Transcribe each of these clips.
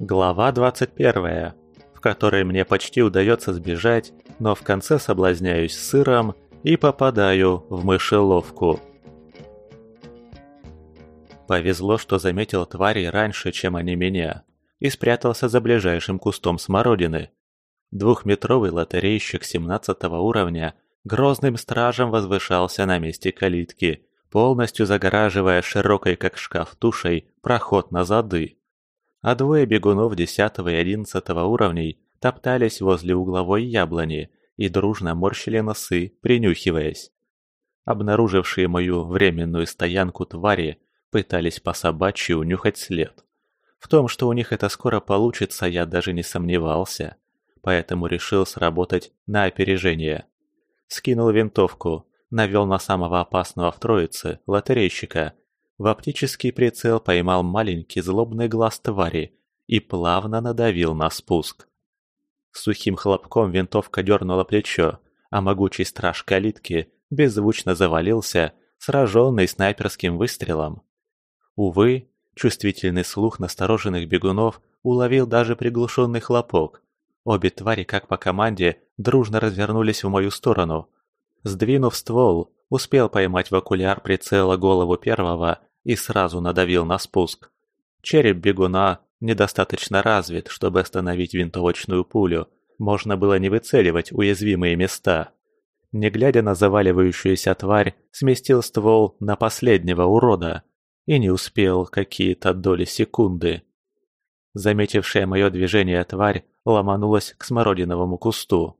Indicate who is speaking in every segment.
Speaker 1: Глава 21, в которой мне почти удается сбежать, но в конце соблазняюсь сыром и попадаю в мышеловку. Повезло, что заметил твари раньше, чем они меня, и спрятался за ближайшим кустом смородины. Двухметровый лотерейщик 17 уровня грозным стражем возвышался на месте калитки, полностью загораживая широкой как шкаф тушей проход на зады. А двое бегунов 10 и 11 уровней топтались возле угловой яблони и дружно морщили носы, принюхиваясь. Обнаружившие мою временную стоянку твари пытались по собачьи унюхать след. В том, что у них это скоро получится, я даже не сомневался, поэтому решил сработать на опережение. Скинул винтовку, навел на самого опасного в троице, лотерейщика. В оптический прицел поймал маленький злобный глаз твари и плавно надавил на спуск. Сухим хлопком винтовка дернула плечо, а могучий страж калитки беззвучно завалился, сраженный снайперским выстрелом. Увы, чувствительный слух настороженных бегунов уловил даже приглушенный хлопок. Обе твари, как по команде, дружно развернулись в мою сторону – Сдвинув ствол, успел поймать в окуляр прицела голову первого и сразу надавил на спуск. Череп бегуна недостаточно развит, чтобы остановить винтовочную пулю, можно было не выцеливать уязвимые места. Не глядя на заваливающуюся тварь, сместил ствол на последнего урода и не успел какие-то доли секунды. Заметившая мое движение тварь ломанулась к смородиновому кусту.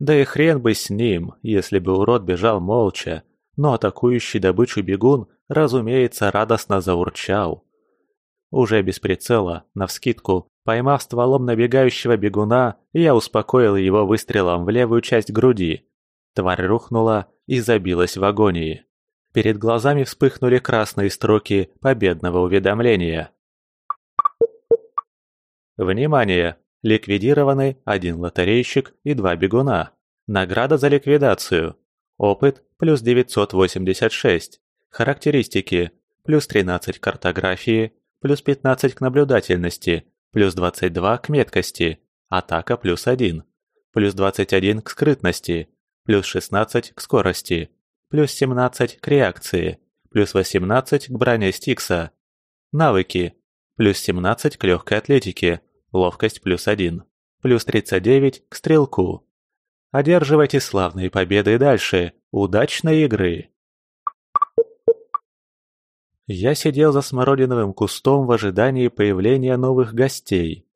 Speaker 1: Да и хрен бы с ним, если бы урод бежал молча, но атакующий добычу бегун, разумеется, радостно заурчал. Уже без прицела, навскидку, поймав стволом набегающего бегуна, я успокоил его выстрелом в левую часть груди. Тварь рухнула и забилась в агонии. Перед глазами вспыхнули красные строки победного уведомления. Внимание! Ликвидированы один лотерейщик и два бегуна. Награда за ликвидацию. Опыт плюс 986. Характеристики плюс 13 к картографии, плюс 15 к наблюдательности, плюс 22 к меткости, атака плюс 1, плюс 21 к скрытности, плюс 16 к скорости, плюс 17 к реакции, плюс 18 к броне Стикса. Навыки. Плюс 17 к легкой атлетике, ловкость плюс один, плюс 39 к стрелку. Одерживайте славные победы дальше. Удачной игры! Я сидел за смородиновым кустом в ожидании появления новых гостей.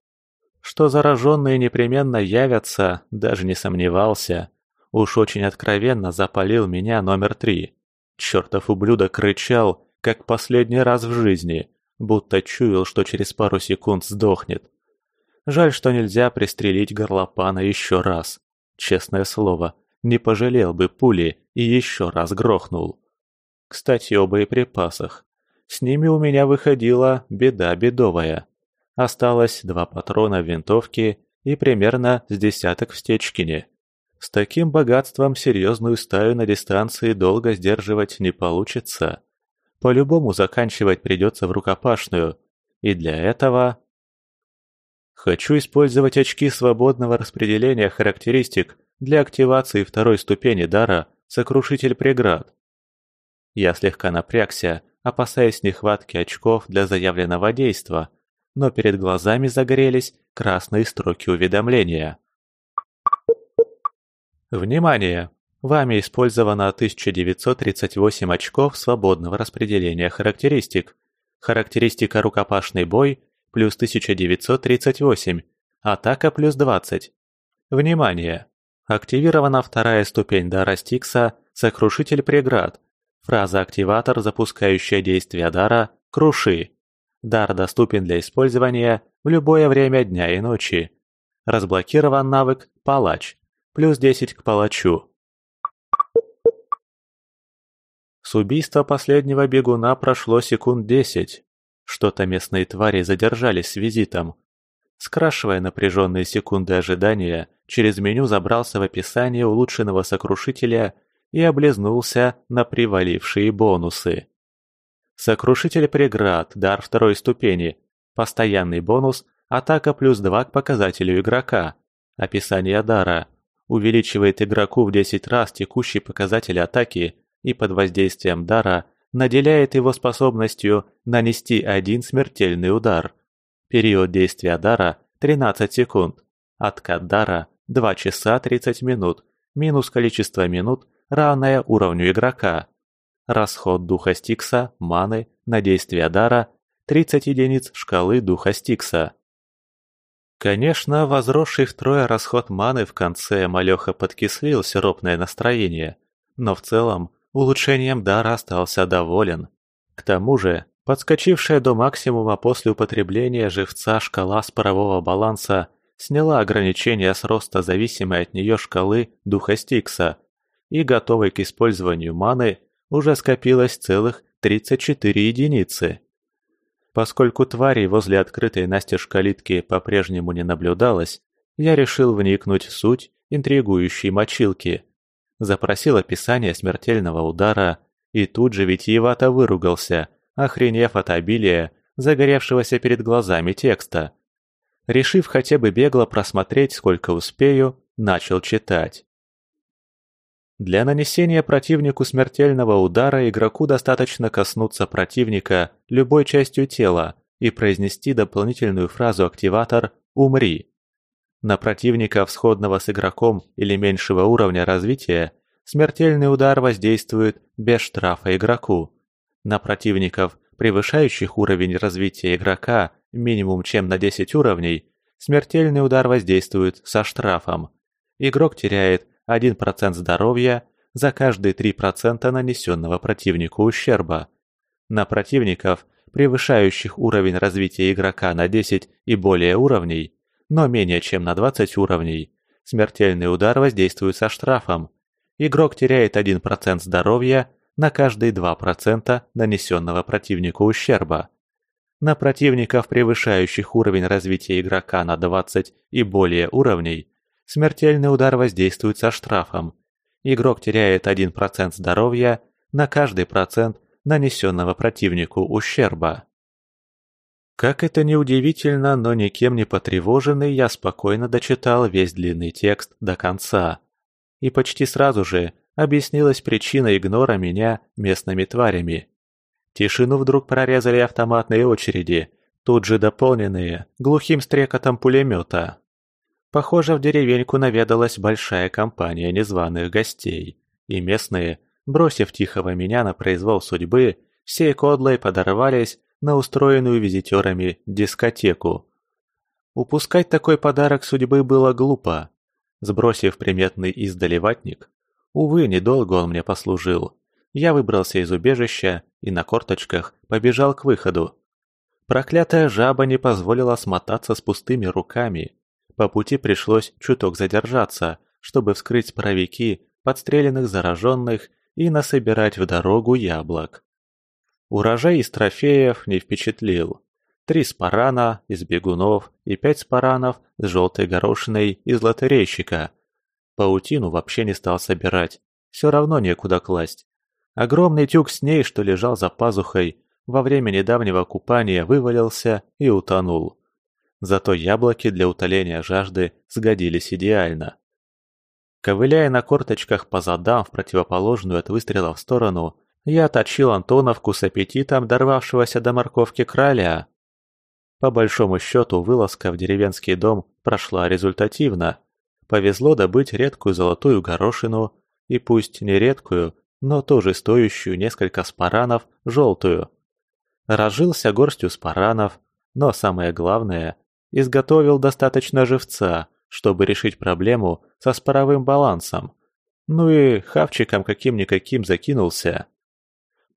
Speaker 1: Что зараженные непременно явятся, даже не сомневался. Уж очень откровенно запалил меня номер три. Чертов ублюдок рычал, как последний раз в жизни, будто чуял, что через пару секунд сдохнет. Жаль, что нельзя пристрелить горлопана еще раз. Честное слово, не пожалел бы пули и еще раз грохнул. Кстати, о боеприпасах. С ними у меня выходила беда бедовая. Осталось два патрона в винтовке и примерно с десяток в стечкине. С таким богатством серьезную стаю на дистанции долго сдерживать не получится. По-любому заканчивать придется в рукопашную. И для этого Хочу использовать очки свободного распределения характеристик для активации второй ступени дара «Сокрушитель преград». Я слегка напрягся, опасаясь нехватки очков для заявленного действа, но перед глазами загорелись красные строки уведомления. Внимание! Вами использовано 1938 очков свободного распределения характеристик. Характеристика «Рукопашный бой» плюс 1938, атака плюс 20. Внимание! Активирована вторая ступень дара Стикса «Сокрушитель преград». Фраза-активатор, запускающая действие дара «Круши». Дар доступен для использования в любое время дня и ночи. Разблокирован навык «Палач». Плюс 10 к палачу. С убийства последнего бегуна прошло секунд 10. Что-то местные твари задержались с визитом. Скрашивая напряженные секунды ожидания, через меню забрался в описание улучшенного сокрушителя и облизнулся на привалившие бонусы. Сокрушитель преград, дар второй ступени. Постоянный бонус Атака плюс 2 к показателю игрока. Описание дара. Увеличивает игроку в 10 раз текущий показатель атаки и под воздействием дара наделяет его способностью нанести один смертельный удар. Период действия дара – 13 секунд. Откат дара – 2 часа 30 минут, минус количество минут, равное уровню игрока. Расход духа Стикса, маны, на действие дара – 30 единиц шкалы духа Стикса. Конечно, возросший втрое расход маны в конце малеха подкислил сиропное настроение, но в целом улучшением дара остался доволен. К тому же, подскочившая до максимума после употребления живца шкала спорового баланса сняла ограничения с роста зависимой от нее шкалы духа Стикса, и готовой к использованию маны уже скопилось целых 34 единицы. Поскольку тварей возле открытой настежь калитки по-прежнему не наблюдалось, я решил вникнуть в суть интригующей мочилки. Запросил описание смертельного удара и тут же витиевато выругался, охренев от обилия загоревшегося перед глазами текста. Решив хотя бы бегло просмотреть, сколько успею, начал читать. Для нанесения противнику смертельного удара игроку достаточно коснуться противника любой частью тела и произнести дополнительную фразу-активатор «Умри». На противника, сходного с игроком или меньшего уровня развития, смертельный удар воздействует без штрафа игроку. На противников, превышающих уровень развития игрока минимум чем на 10 уровней, смертельный удар воздействует со штрафом. Игрок теряет 1% здоровья за каждые 3% нанесенного противнику ущерба. На противников, превышающих уровень развития игрока на 10 и более уровней, но менее чем на 20 уровней, смертельный удар воздействует со штрафом. Игрок теряет 1% здоровья на каждые 2% нанесенного противнику ущерба. На противников, превышающих уровень развития игрока на 20 и более уровней, Смертельный удар воздействует со штрафом. Игрок теряет 1% здоровья на каждый процент нанесенного противнику ущерба. Как это ни удивительно, но никем не потревоженный, я спокойно дочитал весь длинный текст до конца. И почти сразу же объяснилась причина игнора меня местными тварями. Тишину вдруг прорезали автоматные очереди, тут же дополненные глухим стрекотом пулемета. Похоже, в деревеньку наведалась большая компания незваных гостей, и местные, бросив тихого меня на произвол судьбы, всей кодлой подорвались на устроенную визитерами дискотеку. Упускать такой подарок судьбы было глупо. Сбросив приметный издали ватник, увы, недолго он мне послужил, я выбрался из убежища и на корточках побежал к выходу. Проклятая жаба не позволила смотаться с пустыми руками, по пути пришлось чуток задержаться, чтобы вскрыть паровики подстреленных зараженных и насобирать в дорогу яблок. Урожай из трофеев не впечатлил. Три спарана из бегунов и пять спаранов с желтой горошиной из лотерейщика. Паутину вообще не стал собирать, все равно некуда класть. Огромный тюк с ней, что лежал за пазухой, во время недавнего купания вывалился и утонул. Зато яблоки для утоления жажды сгодились идеально. Ковыляя на корточках по задам в противоположную от выстрела в сторону, я точил Антоновку с аппетитом дорвавшегося до морковки краля. По большому счету, вылазка в деревенский дом прошла результативно. Повезло добыть редкую золотую горошину, и пусть не редкую, но тоже стоящую несколько спаранов, желтую. Разжился горстью спаранов, но самое главное, изготовил достаточно живца, чтобы решить проблему со споровым балансом. Ну и хавчиком каким-никаким закинулся.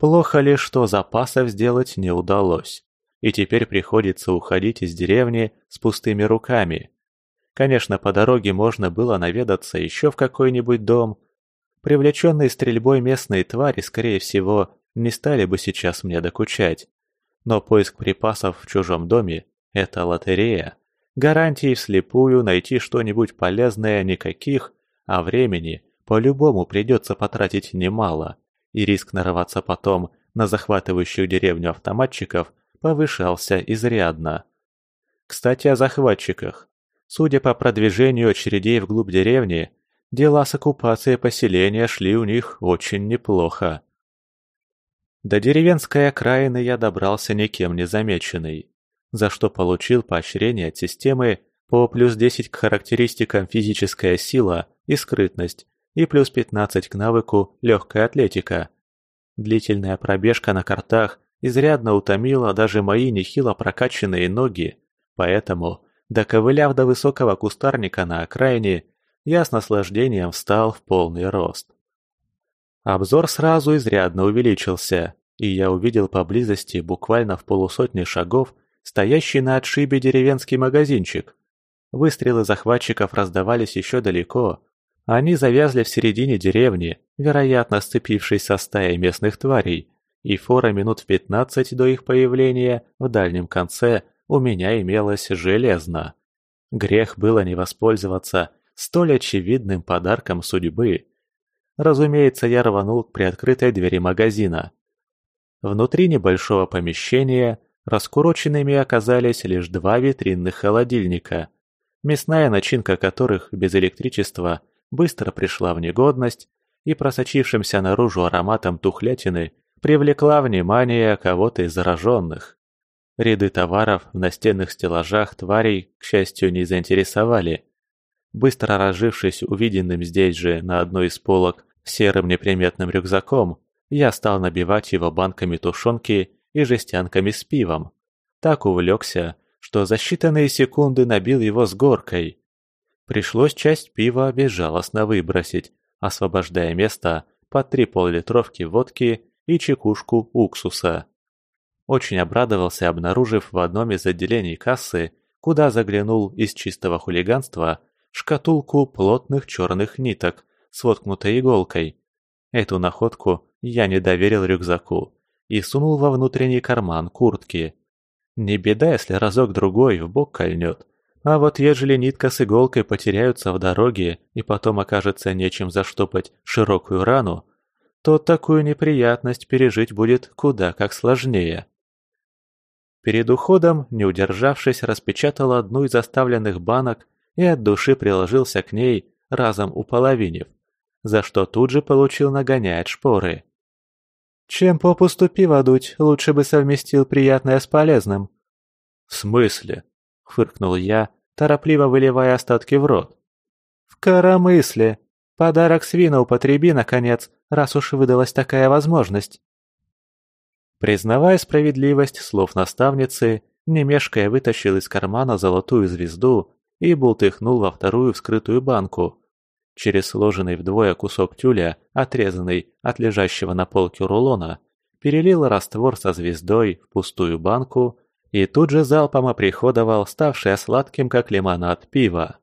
Speaker 1: Плохо ли, что запасов сделать не удалось, и теперь приходится уходить из деревни с пустыми руками. Конечно, по дороге можно было наведаться еще в какой-нибудь дом. Привлеченные стрельбой местные твари, скорее всего, не стали бы сейчас мне докучать. Но поиск припасов в чужом доме это лотерея. Гарантий вслепую найти что-нибудь полезное никаких, а времени по-любому придется потратить немало, и риск нарваться потом на захватывающую деревню автоматчиков повышался изрядно. Кстати, о захватчиках. Судя по продвижению очередей вглубь деревни, дела с оккупацией поселения шли у них очень неплохо. До деревенской окраины я добрался никем не замеченный, за что получил поощрение от системы по плюс 10 к характеристикам физическая сила и скрытность и плюс 15 к навыку легкая атлетика. Длительная пробежка на картах изрядно утомила даже мои нехило прокачанные ноги, поэтому, доковыляв до высокого кустарника на окраине, я с наслаждением встал в полный рост. Обзор сразу изрядно увеличился, и я увидел поблизости, буквально в полусотни шагов, стоящий на отшибе деревенский магазинчик. Выстрелы захватчиков раздавались еще далеко. Они завязли в середине деревни, вероятно, сцепившись со стаей местных тварей, и фора минут в пятнадцать до их появления в дальнем конце у меня имелась железно. Грех было не воспользоваться столь очевидным подарком судьбы. Разумеется, я рванул к приоткрытой двери магазина. Внутри небольшого помещения раскуроченными оказались лишь два витринных холодильника, мясная начинка которых без электричества быстро пришла в негодность и просочившимся наружу ароматом тухлятины привлекла внимание кого-то из зараженных. Ряды товаров в настенных стеллажах тварей, к счастью, не заинтересовали. Быстро разжившись увиденным здесь же на одной из полок серым неприметным рюкзаком, я стал набивать его банками тушенки и жестянками с пивом. Так увлекся, что за считанные секунды набил его с горкой. Пришлось часть пива безжалостно выбросить, освобождая место под три поллитровки водки и чекушку уксуса. Очень обрадовался, обнаружив в одном из отделений кассы, куда заглянул из чистого хулиганства, шкатулку плотных черных ниток с воткнутой иголкой. Эту находку я не доверил рюкзаку и сунул во внутренний карман куртки. Не беда, если разок-другой в бок кольнет. А вот ежели нитка с иголкой потеряются в дороге и потом окажется нечем заштопать широкую рану, то такую неприятность пережить будет куда как сложнее. Перед уходом, не удержавшись, распечатал одну из оставленных банок и от души приложился к ней, разом уполовинив за что тут же получил нагоняет шпоры. «Чем попусту пиво дуть, лучше бы совместил приятное с полезным». «В смысле?» — фыркнул я, торопливо выливая остатки в рот. «В коромысле. Подарок свина употреби, наконец, раз уж выдалась такая возможность». Признавая справедливость слов наставницы, немешкая вытащил из кармана золотую звезду и бултыхнул во вторую вскрытую банку. Через сложенный вдвое кусок тюля, отрезанный от лежащего на полке рулона, перелил раствор со звездой в пустую банку и тут же залпом оприходовал ставшее сладким, как лимонад, пиво.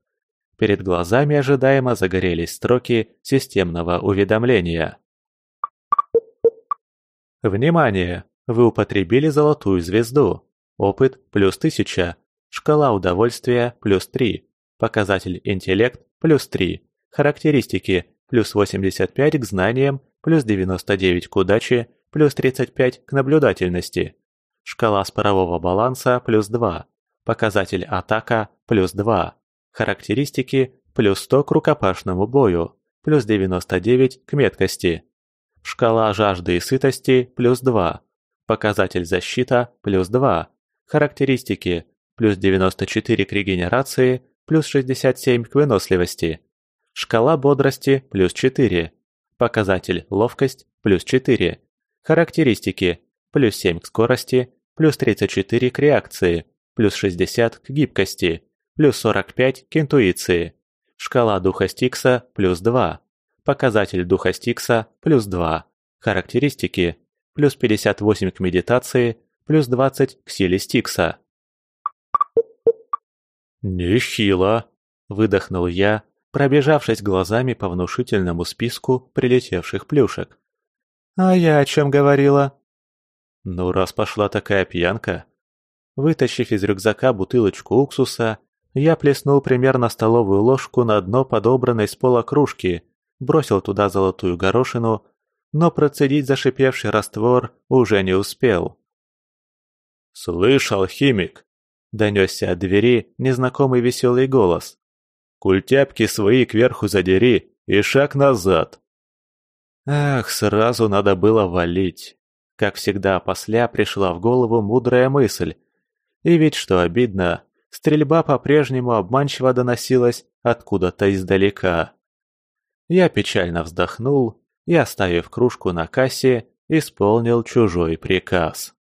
Speaker 1: Перед глазами ожидаемо загорелись строки системного уведомления. Внимание! Вы употребили золотую звезду. Опыт плюс 1000. Шкала удовольствия плюс 3. Показатель интеллект плюс 3. Характеристики – плюс 85 к знаниям, плюс 99 к удаче, плюс 35 к наблюдательности. Шкала спорового баланса – плюс 2. Показатель атака – плюс 2. Характеристики – плюс 100 к рукопашному бою, плюс 99 к меткости. Шкала жажды и сытости – плюс 2. Показатель защита – плюс 2. Характеристики – плюс 94 к регенерации, плюс 67 к выносливости. Шкала бодрости – плюс 4. Показатель ловкость – плюс 4. Характеристики – плюс 7 к скорости, плюс 34 к реакции, плюс 60 к гибкости, плюс 45 к интуиции. Шкала духа Стикса – плюс 2. Показатель духа Стикса – плюс 2. Характеристики – плюс 58 к медитации, плюс 20 к силе Стикса. «Нехило!» – выдохнул я, пробежавшись глазами по внушительному списку прилетевших плюшек. «А я о чем говорила?» «Ну, раз пошла такая пьянка...» Вытащив из рюкзака бутылочку уксуса, я плеснул примерно столовую ложку на дно подобранной с пола кружки, бросил туда золотую горошину, но процедить зашипевший раствор уже не успел. «Слышь, алхимик!» Донесся от двери незнакомый веселый голос. «Культяпки свои кверху задери и шаг назад!» Ах, сразу надо было валить. Как всегда, после пришла в голову мудрая мысль. И ведь, что обидно, стрельба по-прежнему обманчиво доносилась откуда-то издалека. Я печально вздохнул и, оставив кружку на кассе, исполнил чужой приказ.